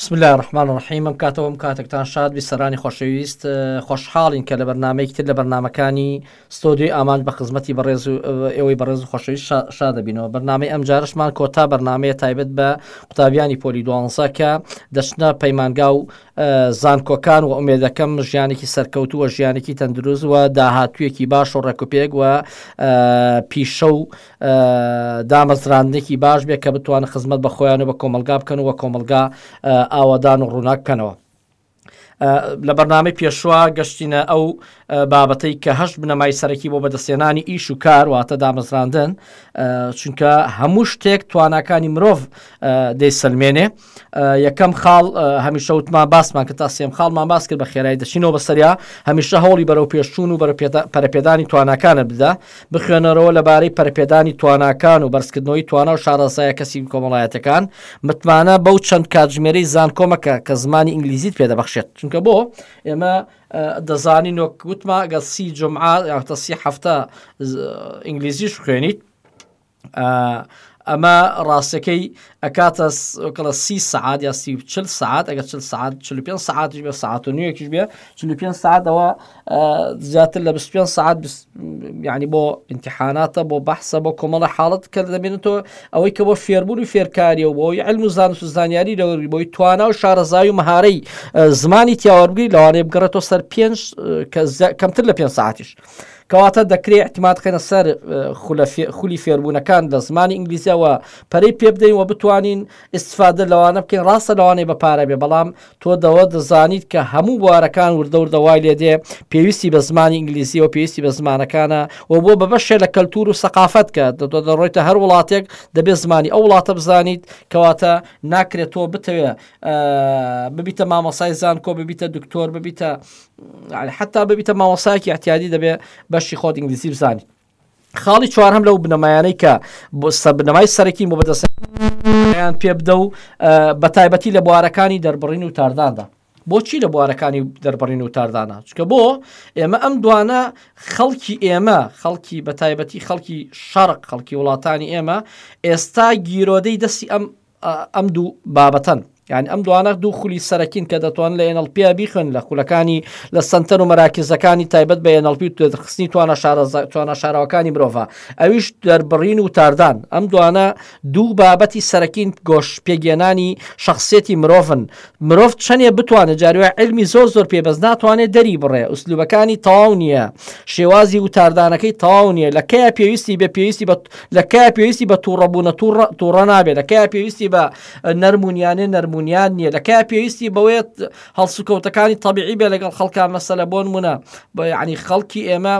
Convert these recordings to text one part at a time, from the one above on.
بسم اللە الرحمن الرحیم ئەم کاتەوە ئەم کاتەکتان شاد بی سەرانی خۆشەویست خۆشحاڵین کە لە بەرنمەیەکی تر لە بەرنمەکانی ستۆدیۆی ئامانج بە خزمەتی بەڕێز و ئێوەی بەڕێز و خۆشەویست شادەبینەوە بەرنمەی ئەم جارشمان کۆتا بەرنمەیە تایبەت بە قوتابیانی پۆلی دوانزە کە دەچنە پەیمانگا و زانکۆکان و ئومێدەکەم ژیانێکی سەرکەوت و ژیانێکی تەندروست و داهاتویەکی باش و ڕێکوپێک و پیشە و دامەزراندنێکی باش بێت کە بتوانن خزمەت بە خۆیان و بە کۆمەلگا بکەن و وە کۆمەلگا ئاوادان و ڕووناک بکەنەوە. لە بەرنامەی پێشوە گەشتینە ئەو بابەتەی کە هەشت بنەمای سەرەکی بۆ بەدەستێنانی ئیش و کار واتە دامەزراندن چونکە هەموو شتێک تواناکانی مرۆڤ دەیسەلمێنێ یەکەم خاڵ هەمیشە وتما باسمان کە تا سێم خاڵمان باس کرد بە خێرای دەچینەوە بەسەریا هەمیشە هەوڵی بەرەو پێشچوون و پەرپێدانی تواناکانە بدە بخوێنەرەوە لەبارەی پەرپێدانی تواناکان و بەرزکردنەوەی توانا و شارەزایە کەسی کۆمەڵایەتەکان متمانە بەو چەند کاتژمێری زانکۆمەکە کە زمانی ئینگلیزیت پێدەبخشێت چونکە بۆ ئێمە دەزانی نۆک وتما گەسی جمعە یاختا سی هەفتە ئینگلیزیش خوێنیت ئەمە ڕاستەکەی ئەکاتە کڵە سی سعات یا سی چل سعات ئەگە چل سعات چل پێ سعاتش بێ ساعت و نوێکیش بێ چل پێ سعاتەوە زیاتر لە 25 سعات یعنی بۆ امتحاناتە بۆ بەحسە بۆ کۆمەڵە حاڵت کە دەبێنێتەوە ئەوەی کە بۆ فێربوون و فێرکاری و بۆی علم و زانست و زانیاری لەوەری بۆی توانا و شارەزای و مهارەی زمانی تیاوەرگری لەوانەیە بگەڕێتەوە سەر پێنج کەمتر لە پێ ساعتیش کەواتە دەکرێ اعتماد خێنە سەر خولی فێربوونەکان لە زمانی ئینگلیزیەوە پەرەی پێ بدەین و بتوانین استفادە لەوانە بکەین ڕاستە لەوانەیە بە پارە بێ بەڵام تۆ دەوە دەزانیت کە هەموو بوارەکان وردەوردە وای لێ دێ پێویستی بە زمانی ئینگلیزی و پێویستی بە زمانەکانە و بۆ بە بەشێ لە کەلتور و سەقافەت کە دەدۆ دەڕۆیتە هەر وڵاتێک دەبێ زمانی ئەو وڵاتە بزانیت کەواتە ناکرێت تۆ بتەوێ ببیتە مامەسای زانکۆ ببیتە دکتۆر ببیتە حتا ببیتە ماوەسایەکی احتیادی دەبێ بەشی خۆت ئینگلیسی بزانانی خاڵی چوار هەم لەو بنەمایانەی کە بۆ سە بنەمای سەرەکی بۆ بەدەست یان پێ بدە و بە تایبەتی لە بوارەکانی دەربڕین و تارداندا بۆچی لە بوارەکانی دەربڕین و تاردانە چکە بۆ ئێمە ئەم دوانە خەڵکی ئێمە خەڵکی بە تایبەتی خەڵکی شەرق خەڵکی وڵاتانی ئێمە ئێستا گیرۆدەی دەستی ئەم ئەم دوو بابەتەن یعنی ئەم دوانە دوو خولی سەرەکین کە دەتوان لە NLP بیخوێن لە خولەکانی لە سنتەر و مەراکزەکانی تایبەت بە NLP و توێدخستنی توانە توانە شاراوەکانی مرۆڤ ئەویش دەربڕین و تاردان ئەم دوانە دوو بابەتی سەرەکین گۆش پێگەێنانی شخصێتی مرۆڤن مرۆڤ چەنێ بتوانێ جاری وایە عیلمی زۆر زۆر پێ بەس ناتوانێ دەری بڕێ ئوسلوبەکانی تەواو نییە شێوازی وتاردانەکەی تەواو نییە لە کەیە پێویستی بە پێویستی بە لە کەیە پێویستی بە تووڕەبوونە تووڕە تووڕە نابێت لە کەیە پێویستی بە نەرمونیانێ نەرمونیان نییە لە کەیە پێویستی بەوێت هەڵسوکەوتەکانی تەبیعی بێ لەگەڵ خەڵکان مەسەلە بۆن منە بە ینی خەڵکی ئێمە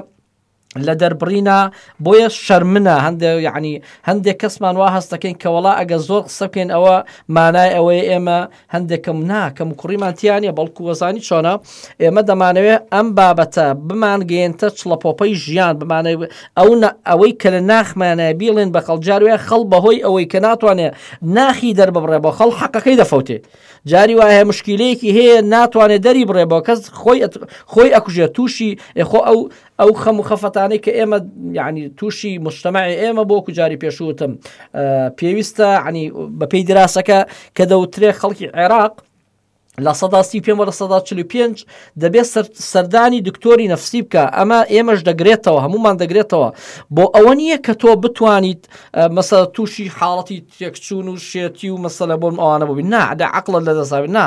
لە دەربڕینا بۆیە شەرمنە هەندێ یعنی هەندێک کەسمان وا هەستەکەین کەوەڵا ئەگە زۆر قسە بکەین ئەوە مانای ئەوەیە ئێمە هەندێکم ناکەم و کوڕیمانتیانە بەڵکو وەزانی چۆنە ئێمە دەمانەوێت ئەم بابەتە بمانگەێنتە چڵەپۆپەی ژیان بمانە ئەو ئەوەی کە لە ناخمانە بیڵێن بە خەڵجاروێ خەڵ بەهۆی ئەوەی کە ناتوانێت ناخی دەرببڕێ بۆ خەڵ حەقەکەی دەفەوتێت جاری وایە مشکیلەیەکی هەیە ناتوانێت دەری بڕێ بۆ کەس خۆی خۆی ئەکوژێت تووشی خۆ ئەو ئەو خەم و خەفەتانەی کە ئێمە ینی تووشی مشتمەعی ئێمە بۆ کوجاری پێشوتم پێویستە عنی بەپی دراسەکە کە دەوترێ خەڵکی عێراق لە سەداسی پێمە لە سەدا 45 دەبێت سەردانی دکتۆری نەفسی بکە ئەمە ئێمەش دەگرێتەوە هەمومان دەگرێتەوە بۆ ئەوە نییە کە تۆ بتوانیت مەسە تووشی حاڵەتی تێکچوون و شێتی و مەسەلە بۆم ئەوانە بووی نادا عقلت لە دەساوی نا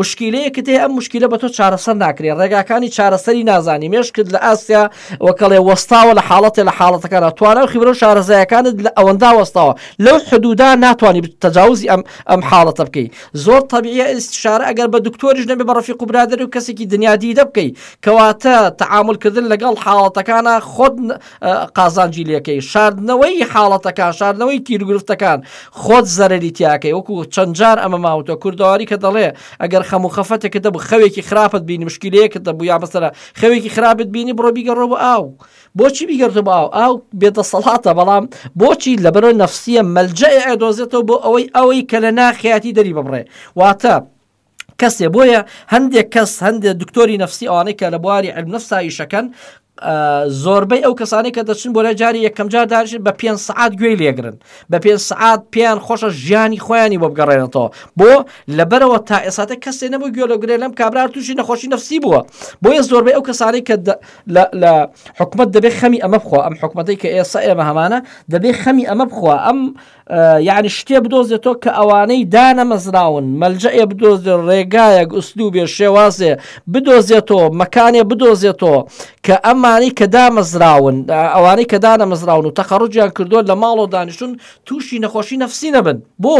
مشکلەیەکت هەیە ئەم مشکلە بە تۆ چارەسەر ناکرێت ڕێگاکانی چارەسەری نازانی مێشکت لە ئاسیا وەکەڵێ وەستاوە لە حاڵەتێ لە حاڵەتەکان توانە و خیبرە و شارەزایەکانت لە ئەوەندا وەستاوە لەو حدودا ناتوانانی تەجاوزی ئەم ئەم حاڵەتە بکەیت زۆر تەبیعیە ئیستشارە ئەگەر بە دکتۆریش نەبێ بە ڕەفیق و برادر و کەسێکی دنیا دیدە بکەی کەواتە تەعاملکردن لەگەڵ حاڵەتەکانە خۆت قازانجی لەکەی شاردنەوەی حاڵەتەکان شاردنەوەی کیرگرفتەکان خۆت زەرری تیاکەی وەکو چەندجار ئەمە ماوتە کوردەواری کە دەڵێ ئەگەر خەمو خەفەتێکت دەبوو خەوێکی خراپت بینی مشکلەیەکت دەبوو یا بەسەرە خەوێکی خراپت بینی بڕۆ بیگەڕۆ بۆ ئاو بۆچی بیگەڕتۆ بۆ ئاو ئاو بێدەسەڵاتە بەڵام بۆچی لەبەرەوە نەفسیە مەلجەئ ئەدۆزێتەوە بۆ ئەوەی ئەوەی کە لە ناخیاتی دەری ببڕێ واتە کەسێ بۆیە هەندێک کەس هەندێک دکتۆری نەفسی ئەوانەی کە لە بواری علم نەفساییشەکەن زۆربەی ئەو کەسانی کە دەچن بۆ لە جاری یەکەم جار داژن بە پێ سعات گوێی لێگرن بە پێ سعات پێیان خۆشە ژیانی خۆیانی بۆ بگەڕێنێتەوە بۆ لەبەرەوە تا ئێساتە کەسێ نەبوو گوێ لە گرێ لەم کابرار تووشی نەخۆشی نفسی بووە بۆیە زۆربەی ئەو کەسانی کە لە لە حکومت دەبێت خەمی ئەمە بخوا ئەم حکومەتی کە ئێستا ئێمە هەمانە دەبێت خەمی ئەمە بخوا ئەم یعنی شتێ بدۆزێتەوە کە ئەوانەی دانەمەزراون مەلجە ئێ بدۆزێ ڕێگایەک ئوسلوبێ شێوازێ بدۆزێتەوە مەکانێ بدۆزێتەوە کە ئەمانی کە دامەزراون ئەوانەی کە دانەمەزراون و تەقەڕجیان کردووە لە ماڵەوە دانیشتون تووشی نەخۆشی نەفسی نەبن بۆ؟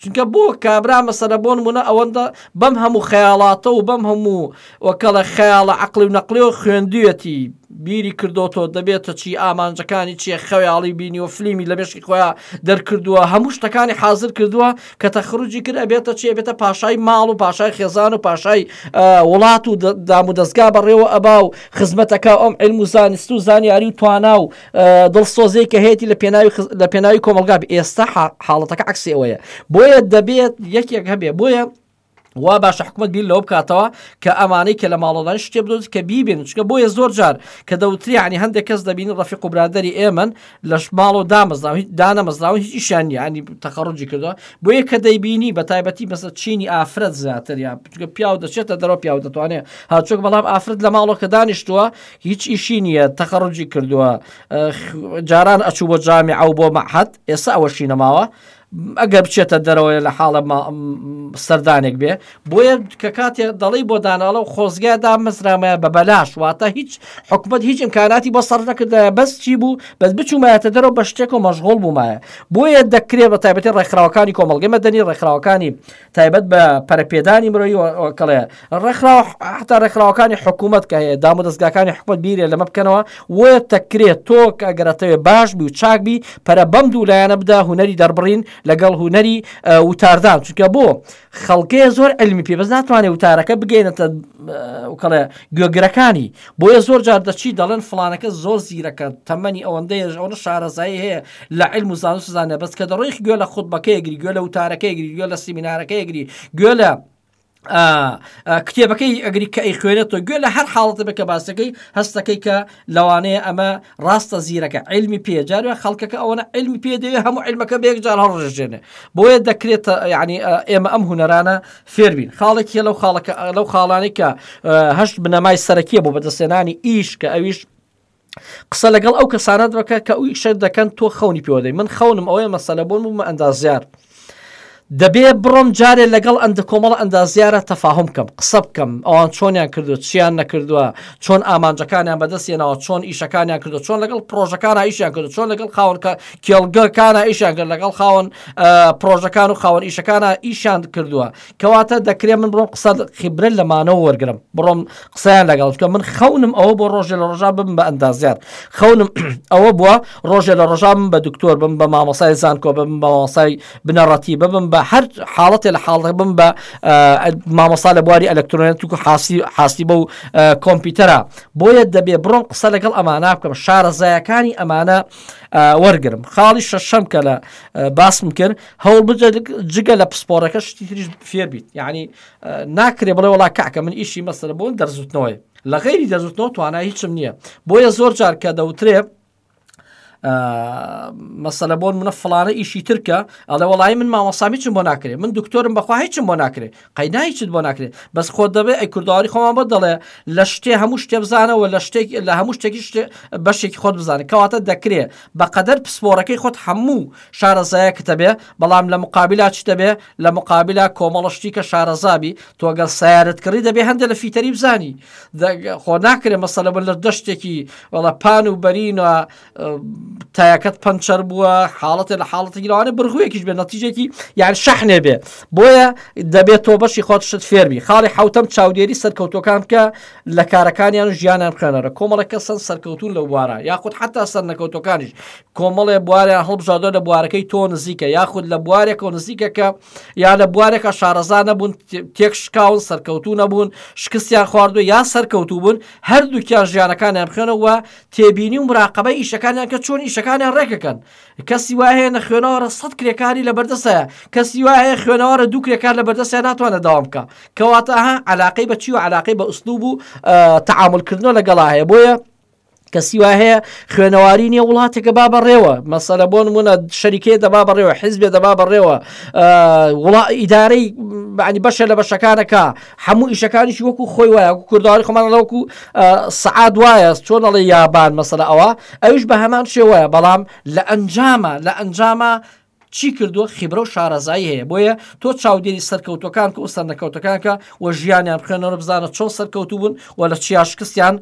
چونکە بۆ کابرا مەسەلە بۆ نمونە ئەوەندە بەم هەموو خەیاڵاتە و بەم هەموو وەکەڵە خەیاڵە عقلی و نەقلی و خوێندویەتی بیری کردۆتەوە دەبێتە چی ئامانجەکانی چیە خەیاڵی بینی و فلیمی لە مێشکی خۆیان دەرکردووە هەموو شتەکانی حاضر کردووە کە تەخرجی کرد ئەبێتە چی بێتە پاشای ماڵ و پاشای خێزان و پاشای وڵات و دام و دەستگا بەڕێوە ئەبا و خزمەتەکە ئەم علم و زانست و زانیاری و توانا و دڵسۆزەی کە هەیەی لە پێناوی لە پێناوی کۆمەلگا ئێستا حاڵەتەکە عکسی ئەوەیە بۆیە دەبێت یەکێک هەبێ بۆیە وا باشە حکومت بیر لەو بکاتەوە کە ئەمانەی کە لە ماڵەدان شتێ بدۆز کە بیبێن چکە بۆیە زۆر جار کە دەوتریانی هەندێک کەس دەبین ڕفی قوبرادری ئێمن لەش ماڵ و دامەزراوی دانەمەزراون هیچ ئیشان ینی تەخەڕجی کردوە بۆیە کە دەیبینی بە تایبەتی بەسە چینی ئافرەت زیاتر یا بچگە پیاو دەچێتە دەرەوە پیاو دەتوانێت هاچۆک بەڵام ئافرەت لە ماڵەکە دانیشتووە هیچ ئیشی نییە تەخەڕوجی کردووە جاران ئەچوو بۆ جامی ئەو بۆ مەحەد ئێستا ئەوەشی نەماوە ئەگەر بچێتە دەرەوەی لە حاڵە سەردانێک بێ بۆیە کە کاتێ دەڵی بۆ داناڵە و خۆزگای دامەزرامایە بە بەلاش واتە هیچ حکومت هیچ ئەمکاناتی بۆ سەر نەکردایە بەس چی بوو بەس بچوومایەتە دەرەوە بە شتێک و مەژغۆڵ بوومایە بۆیە دەکرێت بە تایبەتی ڕێکخراوەکانی کۆمەلگەمە دەنی ڕێکخراوەکانی تایبەت بە پەرپێدانی مرۆیی کەڵێ ڕێکخراوە حتا ڕێکخراوەکانی حکوومەت کە هەیە دام و دەستگاکانی حکوومەت بیرێ لەمە بکەنەوە وە تەکرێت تۆ کە گەرەتەوێ باش بی و چاک بی پەرە بەم دوو لایەنە بدا هوەری دەربڕین لەگەڵ هوەری وتاردان چونکە بۆ خەڵکەیە زۆر علمی پێ بەس ناتوانێت وتارەکە بگەینەتە کەڵێ گوێگرەکانی بۆیە زۆر جار دەچی دەڵێن فلانەکە زۆر زیرەکە تەمەنی ئەوەندەیەش ئەوە شارەزایی هەیە لە عیلم و زانست و زانیە بەس کە دەڕۆیش گوێ لە خوتبەکەی ئەگری گوێ لە وتارەکەی ئەگری گوێ لە سیمینارەکەی ئەگری گوێ لە کتێبەکەی ئەگری کە ئەی خوێنێتەوە گوێ لە هەر حاڵەتە بە کە باسەکەی هەستەکەی کە لەوانەیە ئەمە ڕاستە زیرەکە علمی پێجار وە خەڵکەکە ئەوەنە علمی پێدەوێ هەموو علمەکە بێکجار هەڵڕژێنێ بۆیە دەکرێت ینی ئێمە ئەم هوەرانە فێربین خاڵێکی لەو خاڵەکە لەو خاڵانێکە هەشت بنەمای سەرەکیە بۆ بەدەستێنانی ئیش کە ئەویش قسە لەگەڵ ئەو کەسانە دەکە کە ئەوی شەر دەکەن تۆ خەونی پێوەدەی من خەونم ئەوەیە مەسەلە بۆن بوومە ئەندازیار دەبێ بڕۆم جارێ لەگەڵ ئەندە کۆمەڵ ئەندازیارە تەفاهم کەم قسە بکەم ئەوان چۆنیان کردو چیان نەکردووە چۆن ئامانجەکانیان بەدەستێنەوە چۆن ئیشەکانیان کردو چۆن لەگەڵ پرۆژەکان ئایشیان کرد چۆن لەگەڵ خاونکە کێڵگەکانە ئیشیان کرد لەگەڵ خاوەن پرۆژەکان و خاوەن ئیشەکانە ئیشان کردووە کەواتە دەکرێت من بڕۆم قسە خیبرە لەمانەوە وەرگرم بڕۆم قسەیان لەگەڵکە من خەونم ئەوە بۆ ڕۆژێ لە ڕژا بم بە ئەندازیار خەونم ئەوە بووە ڕۆژێ لە ڕژا بم بە دکتۆر بم بە مامۆسای زانکۆ بم بە مامۆسای بنەڕەتی ببم بە هەر حاڵەتێ لە حاڵە بم بە مامۆسا لە بواری ئەلکترۆنێت و حاسی حاسی بە و کۆمپیوتەرە بۆیە دەبێ بڕۆم قسە لەگەڵ ئەمانە بکەم شارەزایەکانی ئەمانە وەرگرم خاڵی شەشەم کە لە باسم کرد هەوڵ بجە جگە لە پسپۆرەکە شتی تریش فێر بیت یعنی ناکرێ بڵێ وڵا کاکە من ئیشی مەسەر بوون دەرزوتنەوەی لە غیری دەزوتنەوە توانای هیچم نییە بۆیە زۆر جار کە دەوترێ مەسەلە بۆن منە فلانە ئیشی ترکە ئەڵێ وڵی من مامەسامیچم بۆ ناکرێ من دکتۆرم بەخوا هیچم بۆ ناکرێ قەینا هیچت بۆ ناکرێت بەس خۆ دەبێ ئەی کوردواری خۆمان بە دەڵێ لە شتێ هەموو شتێ بزانەوە لە شتێک لە هەموو شتێکی بەشێکی خۆت بزانە کەواتە دەکرێ بەقەدەر پسپۆرەکەی خۆت هەموو شارەزایە کتەبێ بەڵام لە مقابلا چ دەبێ لە مقابلا کۆمەڵشتی کە شارەزابی تۆگەل سیارت کڕی دەبێ هەندێک لە فیتەری بزانی خۆ ناکرێ مەسەلە بە لە دەشتێکی وڵە پان و بەرینە تایەکەت پەنچەر بووە حاڵەتە لە حاڵەتی گرانە برغویەکیش بێ نەتیجێکی یان شەحنێ بێ بۆیە دەبێت تۆ بەشی خۆتشت فێربی خاڵی حوتەم چاودێری سەرکەوتەکان بکە لە کارەکانیان و ژیانیان خوێنەرە کۆمەڵێک کەسن سەرکەوتون لە بوارە یاخود حتا سەر نەکەوتەکانیش کۆمەڵێ بواریان هەڵبژادە لە بوارەکەی تۆ نزیکە یاخود لە بوارێک و نزیکەکە یا لە بوارێکە شارەزا نەبوون تێک شکاون سەرکەوتو نەبوون شکستیان خواردو یا سەرکەوتو بوون هەردووکیان ژیانەکانیان بخێنەوە تێبینی و مراقەبەی ئیشەکانیان کە چۆن ئیشەکانیان ڕێکەکەن کەسی وای هەیە نە خوێنەوارە سەد کرێکاری لە بەردەست هەیە کەسی وای هەیە خوێنەوارە دوو کرێکار لە بەردەستیان ناتوانێت داوام بکە کەواتە ها علاقەی بە چی و علاقەی بە ئوسلوب و تەعاملکردنەوە لەگەڵا هەیە بۆیە کەسی وا هەیە خوێنەواری نیە وڵاتێکە با بەڕێوە مەسەلە بۆن منە شەریکێ دەبا بەڕێوە حزبێ دەبا بەڕێوە وڵا ئیدارەی بەعنی بەشە لە بەشەکانەکە هەموو ئیشەکانیشی وەکو خۆی وایە وەکو کوردواری خۆمان وەکو سعاد وایە چۆن ئەڵێ یابان مەسەر ئەوە ئەوش بە هەمان شێ وایە بەڵام لە ئەنجامە لە ئەنجامە چی کردووە خیبرە و شارەزایی هەیە بۆیە تۆ چاودێری سەرکەوتەکان کە ئەو سەرنەکەوتەکانکە و ژیانیان بخێنەوە بزانە چۆن سەرکەوتو بوون و لە چیا شکستیان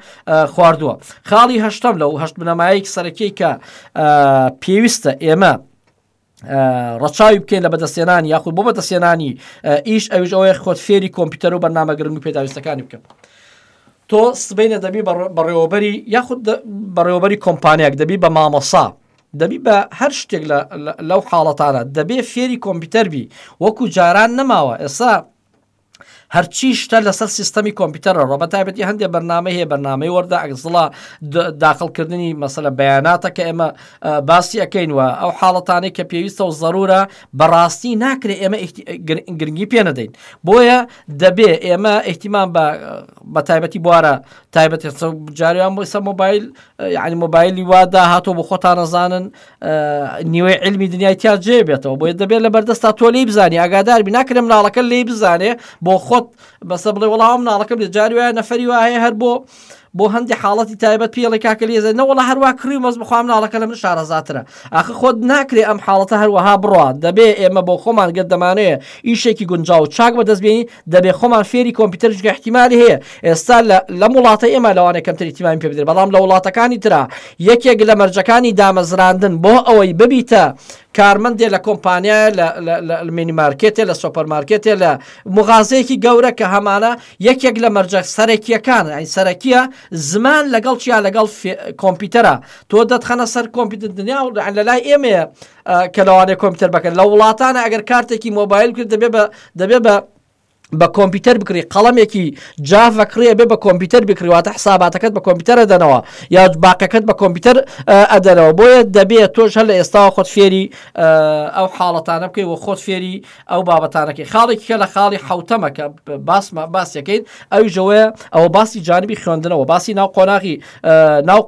خواردووە خاڵی هەشتم لەو هەشت بنەمایەک سەرەکەی کە پێویستە ئێمە ڕەچاوی بکەین لە بەدەستێنانی یاخود بۆ بەدەستێنانی ئیش ئەوش ئەوەیە خۆت فێری کۆمپیوتەر و بەنامەگرنگ و پێداویستەکانی بکەم تۆ سبینە دەبی بەڕێوەبەری یاخود بەڕێوەبەری کۆمپانیاک دەبی بە مامۆسا دەبی بە هەر شتێک لەو حاڵەتانە دەبێ فێری کۆمپیوتەر بی وەکو جاران نەماوە ئێستا هەرچی شتە لەسەر سیستەمی کۆمپیوتەرە ڕۆ بە تایبەتی هەندێک بەرنامە هەیە بەرنامەی وەردا ئەگزڵا داخلکردنی مەسەلە بەیاناتە کە ئێمە باسی ئەەکەین وە ئەو حاڵەتانەی کە پێویستە و ضرورە بەڕاستی ناکرێت ئێمە گرنگی پێ نەدەین بۆیە دەبێ ئێمە احتیمان بە بە تایبەتی بوارە تایبەتی جاریان بۆسە مۆبایل یعنی مۆبایلی وادا هاتۆ بۆ خۆتانەزانن نیوەی علمی دنیای تیا جێ بێتەوە بۆیە دەبێت لە بەردەستا تۆ لی بزانانی ئاگاداربی ناکرم ناڵەکە لی بزانێ بۆ خۆت بەسە بڵێ وڵام ناڵەکەم لە جاری وایە نەفری وایە هەر بۆ بۆ هەندی حاڵەتی تایبەت پێڵی کاکە لێزە نەوەڵە هەروە کڕی مەز بخوام ناڵەکە لە من شارەزاترە ئاخ خۆت ناکرێ ئەم حاڵەتە هەروەها بڕە دەبێ ئێمە بۆ خۆمان گەر دەمانەیە ئیشێکی گونجاو چاک بەدەستبێنی دەبێ خۆمان فێری کۆمپیوتەر جگە احتیمالی هەیە ئێستا لەم وڵاتە ئێمە لەوانێ کەمتر احتیمامی پێ بدرێت بەڵام لە وڵاتەکانی ترا یەکێک لە مەرجەکانی دامەزراندن بۆ ئەوەی ببیتە کارمەندێ لە کۆمپانیا لە مینی مارکێتێ لە سۆپەر مارکێتێ لە مغازەیەکی گەورە کە هەمانە یەکێک لە مەرجە سەرەکیەکان ئەی سەرەکیە زمان لەگەڵ چیا لەگەڵ کۆمپیوتەرە تۆ دەتخەنە سەر کۆمپیوتر دنیا و لە لای ئێمەیە کە لەوانەیە کۆمپیوتەر بەکەن لە وڵاتانە ئەگەر کارتێکی مۆبایل کرد دەبێ بە دەبێ بە بە کۆمپیوتەر بکری قەڵمێکی جافە کڕە بێ بە کۆمپیوتەر بکریواتە حساباتەکەت بە کۆمپیوتەرە دەنەوە یا باقەکەت بە کۆمپیوتەر ئەدەرەوە بۆیە دەبێت تۆش هەر لە ئێستاوە خۆت فێری ئەو حاڵەتانە بکەی وە خۆت فێری ئەو بابەتانەکەی خاڵێکی کە لە خاڵی حوتەمەکە باسمە باسەکەیت ئەوی ژەوەیە ئەوە باسی جانبی خوێندنەوە باسی ناو قۆناغی ناو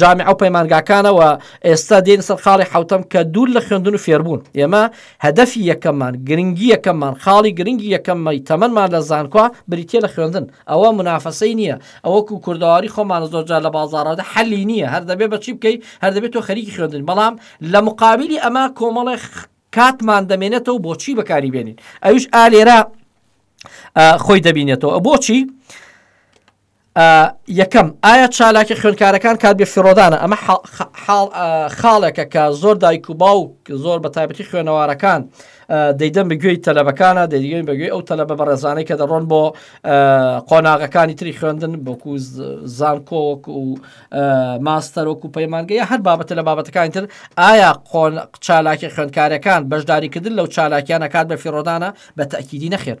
جامی ئەو پەیمانگاکانەوە ئێستا دێینە سەر خاڵی حەوتەم کە دوور لە خوێندن و فێربوون ئێمە هەدەفی یەکەممان گرنگی یەکەممان خاڵی گرنگی یەکەممەی تەمەنمان لە زانکۆ بریتە لە خوێندن ئەوە منافەسەی نییە ئەوەکو کوردەواری خۆمانە زۆرجار لە بازاڕەدا حەلی نییە هەر دەبێ بە چی بکەی هەر دەبێت تۆ خەریکی خوێندن بەڵام لە مقابلی ئەمە کۆمەڵێ کاتمان دەمێنێتەوە بۆچی بەکاری بێنین ئەوش ئالێرە خۆی دەبینێتەوە بۆچی؟ ئە یەکەم، ئایا چالاکی خوێندکارەکان کات بێ فیڕۆدانە، ئەمە حە حە خاڵێکە کە زۆر دایک و باوک زۆر بە تایبەتی خوێنەوارەکان دەیدەن بە گوێی تەلەبەکانە دەیدەن بە گوێی ئەو تەلەبە بەڕێزانەی کە دەڕۆن بۆ قۆناغەکانی تری خوێندن بۆکو زانکۆک و ماستەرۆک و پەیمانگەیە هەر بابەتە لە بابەتەکانی تر ئایا قۆن چالاکی خوێندکارەکان بەشداریکردن لەو چالاکیانە کات بە فیڕۆدانە بە تاکیدی نەخێت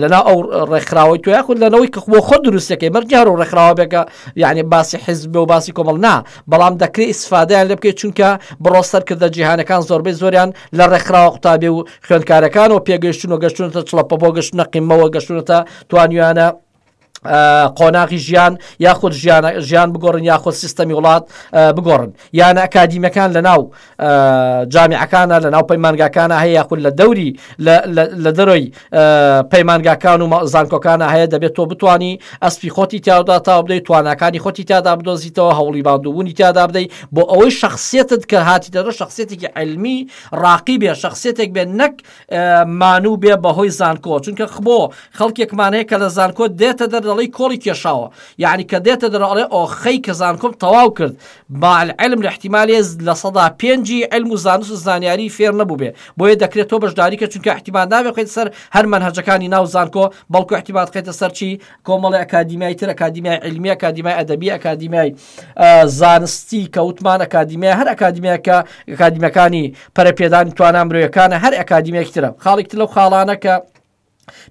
لەنا ئەو ڕێکخراوەی تویا خود لەنەوەی کە بۆ خۆ دروستەکەی بەرجار و ڕێکخراوە بێکە یعنی باسی حزب و باسی کۆمەڵ نا بەڵام دەکرێت ئیسفادیان لە بکەیت چونکە بڕۆ سەرکردە جیهانەکان زۆربەی زۆریان لە ڕێکخراوە قوتابێ و خوێندکارەکان و پێگەشتون و گەشتونەتە چڵەپە بۆ گەشتە قیمەوە گەشتونەتە توانیانە قۆناغی ژیان یاخود ژیان بگۆڕن یاخود سیستەمی وڵات بگۆڕن یانە ئەکادیمەکان لە ناو جامیعەکانە لە ناو پەیمانگاکانە هەیە یاخود لە دەوری لە دەرۆی پەیمانگاکان و زانکۆکانە هەیە دەبێت تۆ بتانی ئەسپی خۆتی تیادا تا بدەیت تواناکانی خۆتی تیادا بدۆزیتەوە هەوڵی باندوبوونی تیادا بدەیت بۆ ئەوەی شخصێتت کە هاتی دەرە شخصێتێکی علمی ڕاقی بێ شخصێتێک بێ نەک مانوو بێ بەهۆی زانکۆوە چونکە خبۆ خەڵکێکمان هەیە کە لە زانکۆ دێتە دەر دەڵی کۆڵی کێشاوە یعنی کە دێتە دەرڵێ ئۆخەی کە زانکۆم تەواو کرد باعلم لە احتیمالێ لە سەدا پێنجی علم و زانست و زانیاری فێر نەبووبێ بۆیە دەکرێت تۆ بەشداری کە چونکە احتیمان ناوێ قیت سەر هەر منهجەکانی ناو زانکۆ بەڵکو احتیمات قیتە سەرچی کۆمەڵی ئەکادیمیای تر ئەکادیمیای علمیە کادیمای ئەدەبی ئەکادیمیای زانستی کە وتمان ئەکادیمیای هەر ئەکادیمیاکە ئەکادیمەکانی پەرەپێدانی توانان مرۆیەکانە هەر ئەکادیمێک ترە خاڵێکتر لەو خاڵانە کە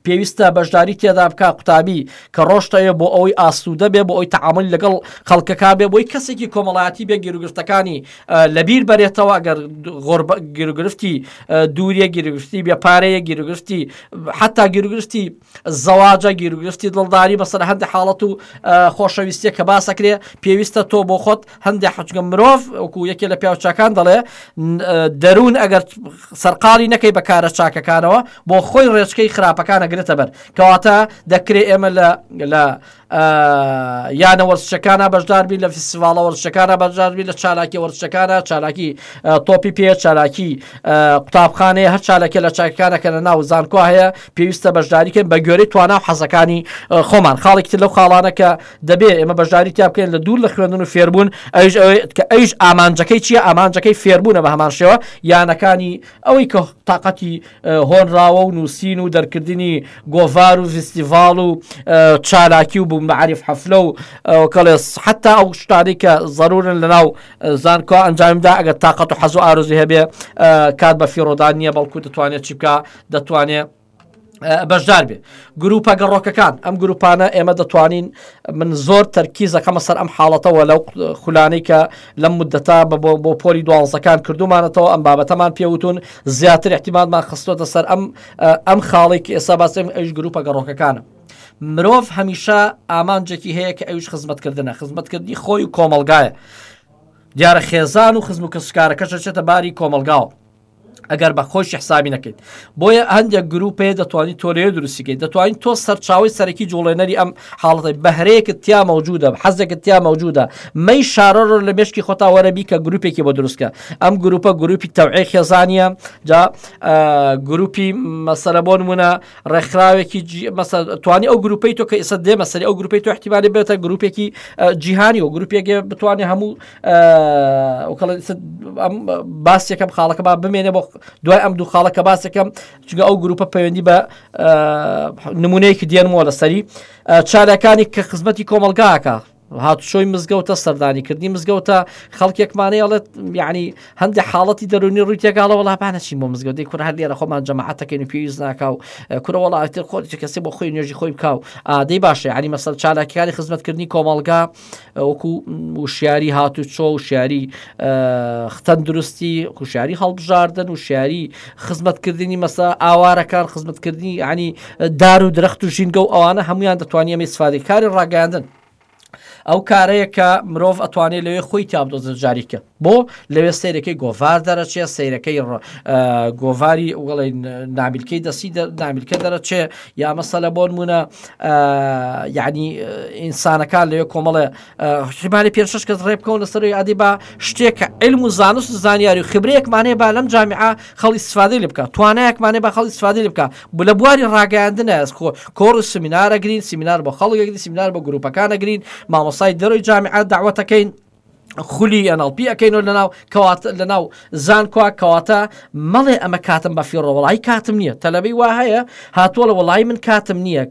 پێویستە بەشداری تێدا بکە قوتابی کە ڕۆشتەوێ بۆ ئەوەی ئاسوودە بێ بۆ ئەوی تعامل لەگەڵ خەڵکەکە بێ بۆی کەسێکی کۆمەڵایەتی بێ گیرروگرفتەکانی لەبیر بەرێتەوە گەر گیرروگرفتی دووریە گیرروگرفتی بێ پارەیە گیرروگرفتی حتا گیرروگرفتی زەواجە گیروگرفتی دڵداری بەسەر هەندێک حاڵەت و خۆشەویستیە کە باسەکرێ پێویستە تۆ بۆ خۆت هەندێک حچگە مرۆڤ وەکو یەکێ لە پیاوچەکان دەڵێ دەروون ئەگەر سەرقاڵی نەکەی بە کارە چاکەکانەوە بۆ خۆی ڕێچکەی خراپەکانە گرێتە بەر کەواتە دەکرێ ئێمە لە یانە وەرزشەکانە بەشداربی لە فیسڤالە وەرزشەکانە بەشداربی لە چالاکی وەرزشەکانە چالاکی تۆپی پێ چالاکی قوتابخانەیە هەر چالاکە لە چاکەکانە کە لە ناو زانکۆ هەیە پێویستە بەشداریکەن بە گوێری توانا و حەزەکانی خۆمان خاڵێکتر لەو خاڵانە کە دەبێت ئێمە بەشداری تا بکەین لە دوور لە خوێندن و فێربوون ئەوش کە ئەوش ئامانجەکەی چییە ئامانجەکەی فێربوونە بە هەمان شێوە یانەکانی ئەوەی کە تااقەتی هۆنراوە و نووسین و دەرکردنی گۆڤار و ڤستیڤاڵ و چالاکی و بوو مەعریف حەفلە و کەڵێ حتا ئەو شتانی کە ضرورن لەناو زانکۆ ئەنجامدا ئەگەر تااقەت و حەزو ئارزی هەبێ کات بە فیڕۆدان نییە بەڵکو دەتوانێت چی بکە دەتوانێت بەشدار بێ گروپە گەڕۆکەکان ئەم گروپانە ئێمە دەتوانین من زۆر تەرکیزەکەمە سەر ئەم حاڵەتەوە لەو خولانەی کە لەم موددەتە بە بۆ بۆ پۆلی دوازەکان کردومانەتەوە ئەم بابەتەمان پێوتون زیاتر احتیمادمان خستۆتە سەر ئەم ئەم خاڵی کە ئێستا باسم ئەوش گروپە گەڕۆکەکانە مرۆڤ هەمیشە ئامانجێکی هەیە کە ئەوش خزمەتکردنە خزمەتکردنی خۆی و کۆمەلگایە دیارە خێزان و خزم و کەسکارەکەشەچێتە باری کۆمەلگاوە ئەگەر بە خۆشی حسابی نەکەیت بۆیە هەندێک گروپەیە دەتوانانی تۆرێ درستیکەیت دەتوانین تۆ سەرچاوی سەرەکی جوڵێنەری ئەم حاڵەتی بەهرەیەکت تیا مەوجودە حەزێکت تیا مەوجودە مەی شارۆ لە مشکی خۆتا وەرەبی کە گروپێکی بۆ دروستکە ئەم گروپە گروپی تەوعێ خێزانە جا گروپی مەسەرە بۆ نمونە ڕێکخراوێکی توانی ئەو گروپی تۆ کە ئێستا دێمە سەری ئەو گروپی تۆ احتیمانی بێتە گروپێکی جیهانی و گروپێک بتوانێت هەموو باسیەکەم خاڵەکە با بمێنێ بۆ دوای ئەم دوو خاڵەکە باسەکەم چگە ئەو گروپە پەیوەندی بە نمونەیەکی دێنمەوە لە سەری چارەکانی کە خزمەتی کۆمەلگاکە هاتوچۆی مزگەوتە سەردانی کردنی مزگەوتە خەڵکێکمانەی ئەڵێت ینی هەندی حاڵەتی دەرونی ڕووی تێکگاڵە وڵاپانە چی بۆ مزگەوتی کورە هەر لێرە خۆمان جەماعەتەکەین و پێویست ناکا و کورە وڵاتێ خۆ کەسی بۆ خۆی نوێژی خۆی بکاو ئادەی باشە ینی مەسەر چالاکیانی خزمەتکردنی کۆمەلگا وەکو وشیاری هاتوچۆ و شاری ختەن درستی خوشاری هەڵبژاردن و شاری خزمەتکردنی مەسا ئاوارەکان خزمەتکردنی ینی دار و درەخت و ژینگە و ئەوانە هەمویان دەتوانانی ئەمە سفادی کاری ڕاگەاندن ئەو کارەیە کە مرۆڤ ئەتوانێت لەوێ خۆی تابدۆزە جاریکە بۆ لەوێ سەیرەکەی گۆڤار دەرەچێ سەیرەکەی گۆڤاری وڵێ نامیلکەی دەستی نامیلکە دەرەچێ یا مەسەلە بۆ نمونە یعنی ئینسانەکان لەوێ کۆمەڵێ حیمانی پێ شش کەس ڕێ بکەون لەسەر یادی بە شتێکە علم و زانست و زانیاری و خبرەیەکمانێ با لەم جامیعە خەڵی سفادی لە بکە توانایەکمانێ بە خەڵی سفادی بکە بو لە بواری ڕاگەاندنە خۆ کۆڕ و سمینارە گرین سمینار بۆ خەڵگەگری سمینار بە گروپەکانە گرین مامۆسای دەروی جامیعات داوەتەکەین خولی ئەنەڵپی ئەەکەینەوە لەناو کەوات لەناو زانکوا کەواتە مەڵێ ئەمە کاتم بە فیڕۆ وڵی کاتم نییە تەلەبی وا هەیە هاتووە لە وڵی من کاتم نییە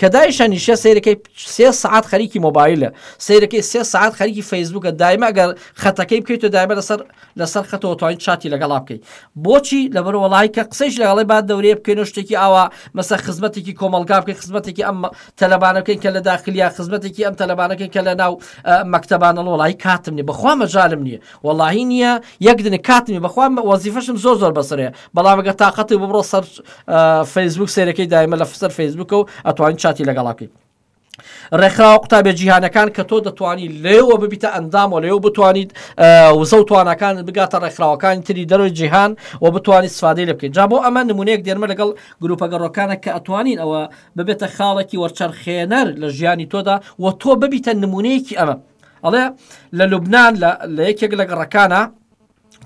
کە دایشە نیشە سیرەکەی سێ سعات خەریکی مۆبایلە سیرەکەی سێ سعات خەریکی فەیسبوکە دایمە گەر خەتەکەی بکەیت و دایمە لەسەر لەسەر خەتەوە توانیت چاتی لەگەڵا بکەی بۆچی لەبەر وەڵی کە قسەیش لەگەڵی با دەورەیە بکەین و شتێکی ئاوا مەسە خزمەتێکی کۆمەلگا بکەی خزمەتێکی ئەم تەلەبانەکەی کە لە داخلیا خزمەتێکی ئەم تەلەبانەکەی کە لە ناو مەکتتەبانە وڵی کاتم نیە بەخوا مەجالم نییە وەڵی نییە یەکدنە کاتمی بەخوا وەزیفشم زۆر زۆر بەسرەیە بەڵامگە تااقەتی ببڕۆ سەر فەیسبوک سێرەکەی دایمە لە فسەر فەیسبوکە و ئەتوانین چاتی لەگەڵاکەیت ڕێکخراوە قوتابێ جیهانەکان کە تۆ دەتوانی لێوە ببیتە ئەندام و لێو بتوانیت وزە و توانەکانت بگاتە ڕێکخراوەکانی تری دەروی جیهان و بتوانیت سفادەی لە بکەیت جا بۆ ئەمە نمونەیەک دێنمە لەگەڵ گروپە گەڕۆکانە کە ئەتوانین ئەوە ببێتە خاڵێکی وەرچەرخێنەر لە ژیانی تۆدا و تۆ ببیتە نمونەیەکی ئەمە ئەڵێ لە لوبناان لە یەکێک لە گەڕەکانە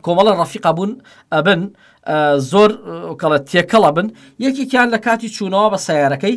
کۆمەڵە ڕەفیقا بوون ئەبن زۆر کەڵە تێکەڵە بن یەکێکیان لە کاتی چوونەوە بە سیارەکەی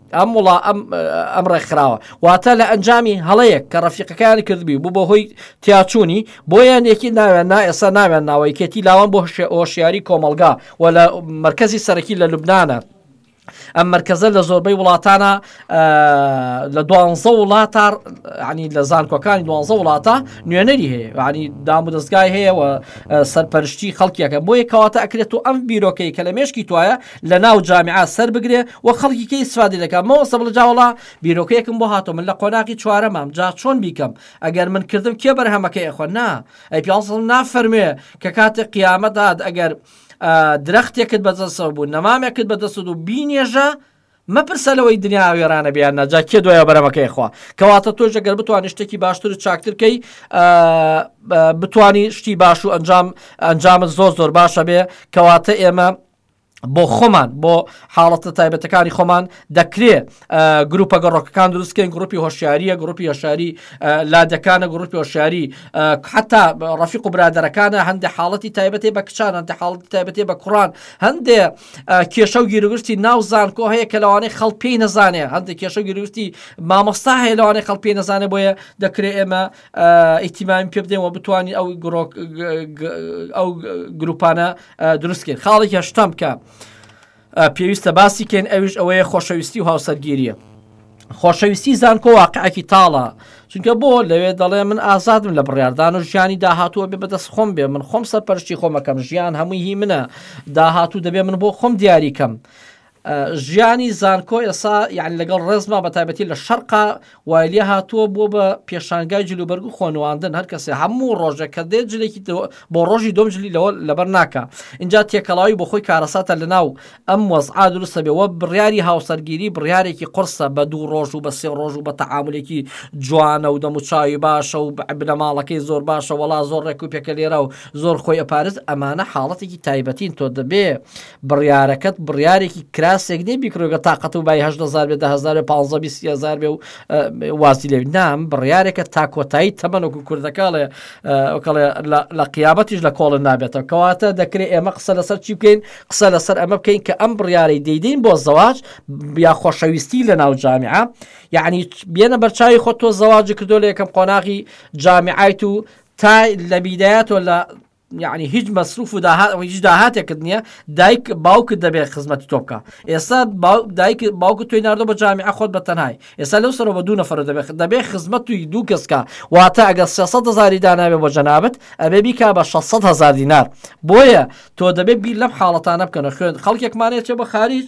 ئەم وڵا ئەم ڕێکخراوە واتە لە ئەنجامی هەڵەیەک کە ڕەفیقەکانی کردبی بوو بۆ هۆی تیاچوونی بۆیان یەکی ناوێن نا ئێستا ناوێن ناوەیکێتی لاوان بۆ هۆشیاری کۆمەلگا و لە مرکزی سەرەکی لە لوبناە ئەم مرکزە لە زۆربەی وڵاتانە لە دوانزە وڵاتە ینی لە زانکۆکانی دوانزە وڵاتە نوێنەری هەیە ینی دام و دەستگای هەیە و سەرپەرشتی خەڵکیەکە بۆیە کەواتە ئەکرێت و ئەم بیرۆکەی کە لە مێشکی توایە لە ناو جامیعە سەر بگرێ و خەڵکی کەی ئیستفادەی دەکا مەوەستە بڵێ جا وەڵا بیرۆکەیەکم بۆ هاتوە من لە قۆناغی چوارەمام جا چۆن بیکەم ئەگەر من کردم کێ بەرهەمەکەی ئەخوا نا ئەی پیاو سەڵ نافەرموێ کە کاتێ قیامەت هات ئەگەر درەختێکت بەجەسەوە بوو نەمامێکت بەدەسود و بینێژە مەپرسە لەوەی دنیا وێرانە بیان ناجا کێ دوای بەرەمەکەی خوا کەواتە تۆ ژەگەر بتوانانی شتێکی باشتر و چاکترکەی بتانی شتی باش و ئەنجام ئەنجامت زۆر زۆر باشە بێ کەواتە ئێمە بۆ خۆمان بۆ حاڵەتە تایبەتەکانی خۆمان دەکرێ گروپە گەڕۆکەکان دروستکەین گروپی هۆشیاریە گروپی هۆشاری لادەکانە گروپی هۆشاری حتا ڕفیق و برادەرەکانە هەندێک حاڵەتی تایبەتی بە کچان هەندێک حاڵەتی تایبەتی بە کوڕان هەندێ کێشە و گیرگرستی ناو زانکۆ هەیە کە لەوانەی خەڵ پێی نەزانێ هەندێک کێشە گرستی مامۆستا هەیە لەوانەی خەڵ پێی نەزانێ بۆیە دەکرێت ئێمە ئیتیمامی پێ بدەین و بتانی ئەو گرۆک ئەو گروپانە دروست کرد خاڵێک هەشتم کە پێویستە باسی کەین ئەویش ئەوەیە خۆشەویستی و هاوسەرگیریە خۆشەویستی زانکۆ واقعکی تاڵە چونکە بۆ لەوێ دەڵێ من ئازادم لە بڕاردان و ژیانی داهاتوە بێ بەدەست خۆم بێ من خۆم سەرپەرشتی خۆمەکەم ژیان هەمووی هی منە داهاتوو دەبێ من بۆ خۆم دیاریکەم ژیانی زانکۆ ئێسا یان لەگەڵ ڕێزما بە تایبەتی لە شەرقا وایلیە هاتووە بۆ بە پێشانگای جلوبەرگ و خۆنواندن هەر کەسێ هەموو ڕۆژێک کە دێت جلێکی بۆ ڕۆژی دۆم جلی لەوە لەبەر ناکە اینجا تێکەڵاوی بۆ خۆی کارەساتە لە ناو ئەم وەزعا دروستە بێەوە بڕیاری هاوسەرگیری بڕیارێکی قرسە بە دوو ڕۆژ و بە سێ ڕۆژ و بە تەعاملێکی جوانە و دەموچاوی باشە و بنەماڵەکەی زۆر باشە وڵا زۆر ڕێک و پێکە لێرە و زۆر خۆی ئەپارز ئەمانە حاڵەتێکی تایبەتین تۆ دەبێ بڕیارەکەت بڕیارێکی کراسێک نیە بیکڕۆگە تااقەت و بای هەزار بێ دهزار بێ پ هزار بێ و وازی لێ نام بڕیارێکە تا کۆتایی تەمەنۆک و کوردەکەڵێ ئەوکەڵێ لە قیامەتیش لە کۆڵە نابێتەوە کەواتە دەکرێت ئێمە قسە لەسەر چی بکەین قسە لەسەر ئەمە بکەین کە ئەم بڕیارەی دەیدەین بۆ زەواج بیا خۆشەویستی لە ناو جامیعە یعنی بێنە بەرچوی خۆ تۆ زەواجی کردو لە یەکەم قۆناغی جامیعیت و تا لە بیدایەتەوە لە یعنی هیچ مەسروف و داهات ئەوەی هیچ داهاتێکت نییە دایک باوکت دەبێت خزمەتی تۆ بکە ئێستا دایک باوکت توی نردۆ بە جامی خۆت بە تەنای ئێستا لەو سەرەوە بە دوو نەفرە دەبێت دەبێت خزمەت توی دوو کەسکە واتە ئەگەر 600 هزاری داناوێ بۆ جەنابەت ئەبێ بیکا بە 600 هزار دینار بۆیە تۆ دەبێت بیر لەم حاڵەتانە بکەنە خوێن خەڵکێکمانێت چێ بە خارج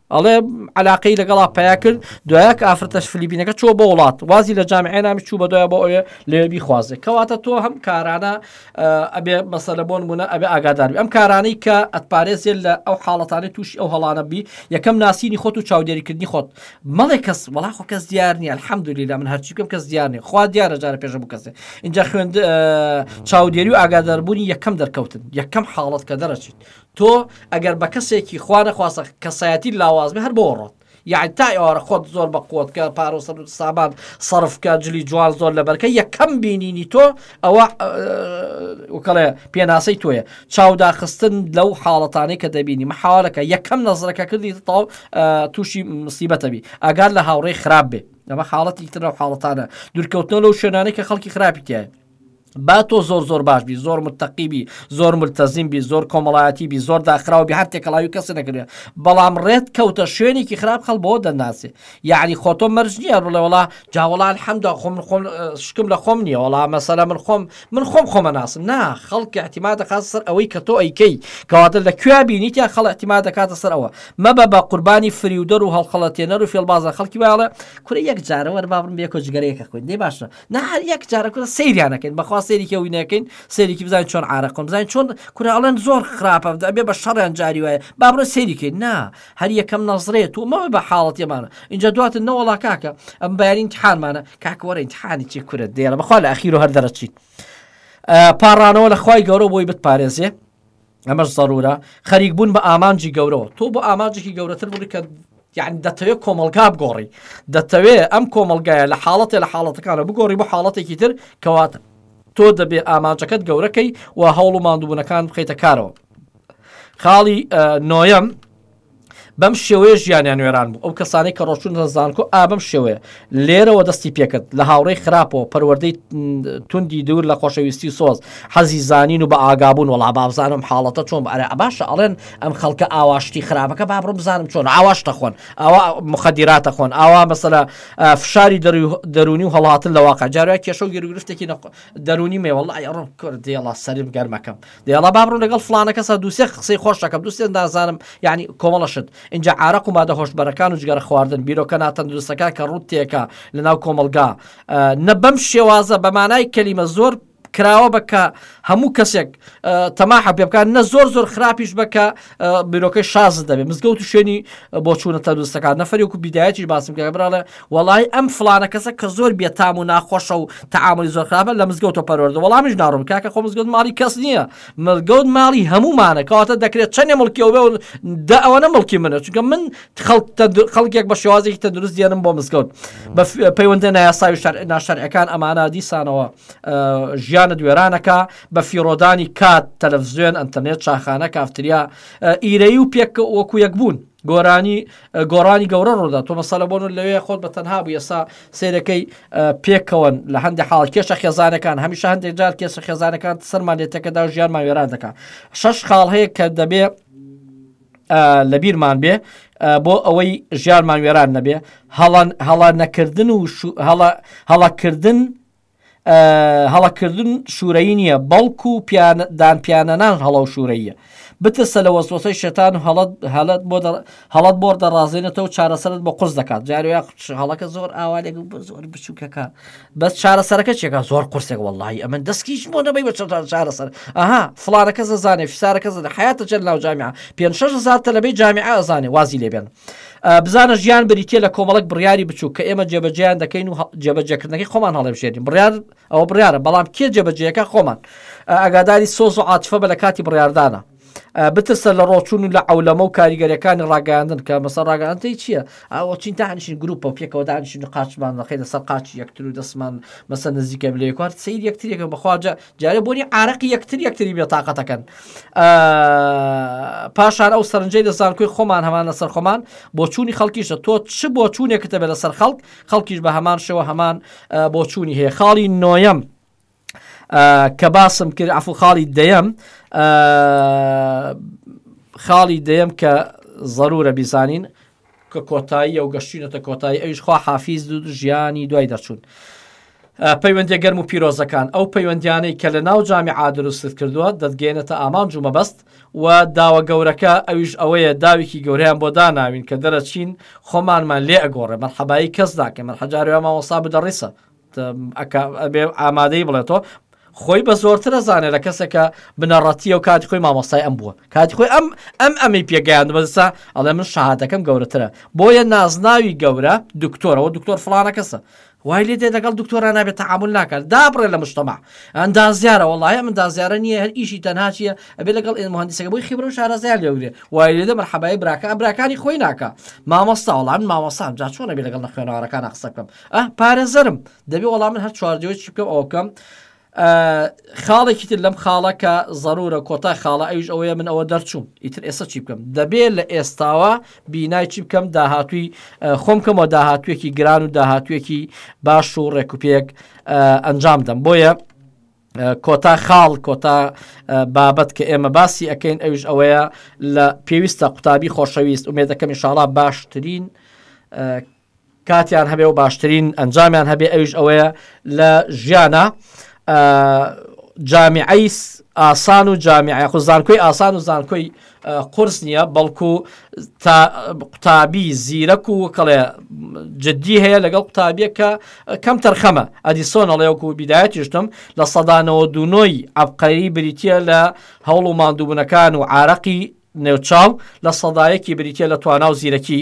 ئەڵێ علاقەی لەگەڵا پیا کرد دوایەک ئافرەتەش فلیبینەکە چوە بۆ وڵات وازی لە جامعێ نامی چوو بە دوای بۆ ئەوێ لێ بیخوازێ کەواتە تۆ هەم کارانە ئەبێ مەسە لە بۆن بوونە ئەبێ ئاگاداربی ئەم کارانەی کە ئەتپارێزیێت لە ئەو حاڵەتانی تووشی ئەو هەڵانە بی یەکەم ناسینی خۆت و چاودێریکردنی خۆت مەڵێ کەس وڵا خۆ کەس دیار نیە الحەمدولی لە من هەرچی بکەم کەس دیار نیە خوا دیارە جارە پێشە بوو کەسێ اینجا خوێند چاودێری و ئاگاداربوونی یەکەم دەرکەوتن یەکەم حاڵەت کە دەرەچیت تۆ ئەگەر بە کەسێکی خوا نەخواستە کەسایەتی لاواز بێ هەر بۆڕۆت یاعی تا ئێوارە خۆت زۆر بە قوت کە پارۆ سەر سامان سەرفکە جلی جوان زۆر لەبەرکە یەکەم بینینی تۆ ئەوە وکەڵێ پێناسەی تۆیە چاوداخستن لەو حاڵەتانەی کە دەبینی محاوەەکە یەکەم نەزرەکە کردی تاو تووشی مسیبەتەبی ئەگار لە هاوڕێ خراپ بێ ئەمە حاڵەتی ترە حاڵەتانە دوورکەوتنە لەو شوێنانەی کە خەڵکی خراپی تایە با تۆ زۆر زۆر باش بی زۆر متەقی بی زۆر ملتەزیم بی زۆر کۆمەڵایەتی بی زۆر داخراو بی هەر تێکەڵاوی کەس نەکردێ بەڵام ڕێت کەوتە شوێنێکی خراپ خەڵ بەوە دەناسێ یعنی خۆتۆ مەرج نییە بڵێ وڵا جاوەڵا الحەمدا خۆم خۆم شکم لە خۆم نییە وڵا مەسەلە من خۆم من خۆم خۆمە ناسم نا خەڵک احتیما دەخواست سەر ئەوەی کە تۆ ئەیکەی کەواتە لە کوێ بینیتە خەڵ احتیما دەکاتە سەر ئەوە مەبە بە قوربانی فریودەر و هەڵخەڵەتێنەر و فێڵبازە خەڵکی باڵێ کورە یەک جارەوە بابم بێکۆ جگەرەیەکە خوێن دێ باشە نا هەر یەک جارە کورە سەیریانەکەین بەخوا سەیرێکی ئەوی نەکەین سەیرێکی بزانین چۆن عارەقن بزانین چۆن کورە ئەڵێن زۆر خراپە ئەبێ بە شەڕیان جاری وایە با بڕۆ سەیریکەین نا هەر یەکەم نەزرێت و مەوە بە حاڵەتێمانە اینجا دواتن نەوەڵا کاکە ئەم بەیانی امتحانمانە کاکە وەرە امتحانی چی کورە دێرە بەخوا لە ئەخیر و هەر دەرەچیت پاڕانەوە لە خوای گەورە بۆی بتپارێزێ ئەمەش زەرورە خەریک بوون بە ئامانجی گەورەوە تۆ بۆ ئامانجێکی گەورەتر بڕی کە یعنی دەتەوێت کۆمەلگا بگۆڕی دەتەوێت ئەم کۆمەلگایە لە حاڵەتێ لە حاڵەتەکانە بگۆڕی بۆ حاڵەتێکی تر کەواتە تۆ دەبێ ئامانجەکەت گەورەکەی و هەوڵ و مادووبوونەکان بخیتە کارەوە خاڵی نۆیەم بەم شێوەیە ژیانیان وێران بوو، ئەو کەسانەی کە ڕۆچوونەتە زانکۆ ئا بەم شێوەیە لێرەوە دەستی پێکرد، لە هاوڕێی خراپەوە، پەروەردەی توندی دوور لە خۆشەویستی و سۆز، حەزی زانین و بەئاگابوون، وەڵا بابزانم ئەم حاڵەتە چۆن بوو، ئەرێ باشە ئەڵێن ئەم خەڵکە ئاوا شتی خراپەکە با بڕۆم بزانم چۆنە، ئاوا شت ئەخۆن، ئاوا موخەدیرات ئەخۆن، ئاوا مەسەلە فشاری دەروونی و هەڵاتن لە واقع، جارێ کێشە و گیروگرفتێکی دەروونیم هەیە وەڵا ئەڕۆم کوردی ئەڵا سەرم گەرم ئەکەم، دەی ئەڵا با بڕۆم لەگەڵ فڵانە کەسا دوو سێ قسەی خۆش دەکەم دوو سێ نازانم یعنی کۆمەڵە شت ئینجا عارەق و مادە هۆشبەرەکان و جگەرە خواردن بیرۆکە ناتەندروستەکان کە ڕووت تێکە لە ناو کۆمەلگا نە بەم شێوازە بە مانای کەلیمە زۆر کراوە بە کە هەموو کەسێک تەماحە پێ بکات نە زۆر زۆر خراپیش بە کە بیرۆکەی شازت دەبێت مزگەوت و شوێنی بۆ چوونە تەندروستەکان نەفرێک و بیدایەتیش باسم کە براڵێ وەڵی ئەم فلانە کەسە کە زۆر بێتام و ناخۆشە و تعاملی زۆر خراپە لە مزگەوتە پەرۆردە وەڵامیش ناڕم کاکە خۆ مزگەوت ماڵی کەس نییە مزگەوت ماڵی هەمومانە کەواتە دەکرێت چەندێ مڵکی ئەوێ دا ئەوەنە مڵکی منە چونکە من خەڵکێک بە شێوازێکی تەندروست دێنم بۆ مزگەوت بە پەیوەندە نایاساوی ناشەرعەکان ئەمانە دیسانەوە ژیانە دوێرانەکە بە فیڕۆدانی کات، تەلەفزێۆن، ئەنتەرنێت، چاخانە، کافتریا، ئیرەیی و پێک وەکو یەک بوون. گۆرانی گۆڕانی گەورە ڕوودا تۆ مەسەلە بۆن و لەوێ خۆت بە تەنها بوو ئێسا سێرەکەی پێکەوەن لە هەندێک حاڵ کێشە خێزانەکان هەمیشە هەندێک جار کێسە خێزانەکان سەرمان لێتەکەدا و ژیانمان وێران دەکات شەش خاڵ هەیە کە دەبێ لە بیرمان بێ بۆ ئەوەی ژیانمان وێران نەبێ هەڵان هەڵا نەکردن و هەڵاکردن هەڵەکردن شوورەیی نییە بەڵکو دان پیانەنان هەڵە و شوورەیە بترسە لە وەسوەسەی شێتان و هەڵت هەلت بۆ هەڵت بۆر دەڕازێنێتەوە و چارەسەرت بە قرس دەکات جاریا هەڵەکە زۆر ئاوالێک زۆر بچووکەکە بەس چارەسەرەکە چێکا زۆر قرسێک وڵی ئەمن دەستکیش بۆ نەبی بە چەند چارەسەر ئەها فلانەکە زانێ فسارەکە زە حیاتە جەل ناو جامعە پێ شش زار تەلەبەی جامعە ئەزانێ وازی لێبێن بزانە ژیان بریتە لە کۆمەڵک بڕیاری بچوو کە ئێمە جێبەجیان دەکەین و جێبەجێکردنەکەی خۆمان هەڵێبژێنین بڕیار ئەوە بڕیارە بەڵام کێ جێبەجێەکە خۆمان ئەگاداری سۆز و عاتفە بە لە کاتی بڕاردانە بترسە لە ڕۆچون و لە ئەولەمە و کاریگەرەکانی ڕاگەاندن کە مەسە ڕاگەانتی چییە ئەوە چین تاهنشین گروپ و پێکەوە دانیشین قاچمان نەخینە سەر قاچی یەکتر و دەسمان مەسە نزیکە لێکوار سیر یەکترێکە بەخواجە جارێ بۆنی عارەقی یەکتر یەکتری بێ تااقەتەکەن پاشان ئەو سەرنجەی لە زانکۆی خۆمان هەمان لەسەر خۆمان بۆچوونی خەڵکیشە تۆ چ بۆچوونێکتە بێ لەسەر خەڵک خەڵکیش بە هەمان شەوە هەمان بۆچوونی هەیە خاڵی نۆیەم کە باسم کرد ئەفو خاڵی دەیەم خاڵی دەیەم کە ضرورە بیزانین کە کۆتاییە و گەشتوینەتە کۆتایی ئەویش خوا حافیز دو ژیانی دوای دەرچوون پەیوەندیە گەرم و پیرۆزەکان ئەو پەیوەندیانەی کە لە ناو جامیعا دروستت کردووە دەتگەێنێتە ئامانج و مەبەست و داوە گەورەکە ئەویش ئەوەیە داویکی گەورەیان بۆ داناوین کە دەرەچین خۆمانمان لێ ئەگۆڕێ مەرحەبایی کەس ناکەین مەرحەجارێ مامۆستا بدەڕیسە ئەکا ئەبێ ئامادەی بڵێ تۆ خۆی بە زۆرتر ئەزانێ لە کەسێک کە بنەڕەتیە و کاتی خۆی مامۆستای ئەم بووە کاتی خۆی ئەم ئەم ئەمی پێگەیان بەسا ئەڵێ من شەهادەکەم گەورەترە بۆیە نازناوی گەورە دکتۆرەوە دکتۆر فلانە کەسە وای لێ دێ دەگەڵ دکتۆرا نابێت تەعامل ناکات دابڕێ لە مشتەما ئەندازیارە وڵایە مندازیارە نییە هەر ئیشی تەنها چیە ئەبێ لەگەڵ ئێن مهندسەکە بۆی خیبرە و شارەزیان لێوگرێ وای لێ دە مرحەبای براکە براکانی خۆی ناکە مامۆستا وڵام مامۆسان جا چۆنە بێ لەگەڵ نە خوێنەوارەکان قسە بکەم ئە پارێزەرم دەبێ وەڵام من هەر چواردێوەکی بکەم ئەوە بکەم خاڵێکی تر لەم خاڵە کە ضرورە کۆتا خاڵە ئەوش ئەوەیە من ئەوە دەرچووم ئیتر ئێستا چی بکەم دەبێت لە ئێستاوە بینای چی بکەم داهاتووی خۆم کەمەوە داهاتوێکی گران و داهاتوێکی باش و ڕێکوپێک ئەنجام دەم بۆیە کۆتا خاڵ کۆتا بابەت کە ئێمە باسی ئەەکەین ئەوش ئەوەیە لە پێویستە قوتابی خۆشەویست ومێدەکەمی شاڵا باشترین کاتیان هەبێ و باشترین ئەنجامیان هەبێ ئەویش ئەوەیە لە ژیانە جامیعیس ئاسان و جامیعە خو زانکۆی ئاسان و زانکۆی قرس نییە بەڵکو تا قوتابی زیرەک و کەڵێ جددی هەیە لەگەڵ قوتابیە کە کەم تەرخەمە ئەدیسۆن ئەڵێوەکو بیدایەتیشتم لە سەدانەوە دوونۆی عبقەری بریتە لە هەوڵ و مادووبوونەکان و عراقی نێوچاو لە سەدایەکی بریتە لە توانا و زیرەکی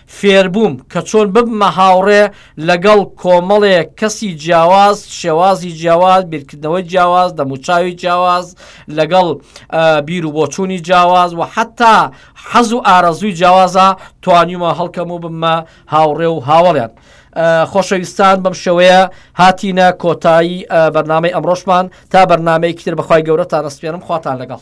فێربووم کە چۆن ببمە هاوڕێ لەگەڵ کۆمەڵێک کەسی جیاواز، شێوازی جیاواز، بیرکردنەوەی جیاواز، دەموچاوی جیاواز، لەگەڵ بیروبۆچوونی جیاواز و حەتا حەز و ئارەزووی جیاوازا توانیومە هەڵکەم و ببمە هاوڕێ و هاوەڵیان. خۆشەویستان بەم شێوەیە هاتینە کۆتایی بەرنامەی ئەمڕۆشمان، تا بەرنامەیەکی تر بەخوای گەورەتان ئەسپێرم خواتان لەگەڵ.